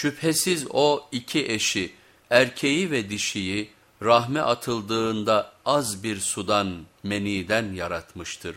Şüphesiz o iki eşi, erkeği ve dişiyi rahme atıldığında az bir sudan, meniden yaratmıştır.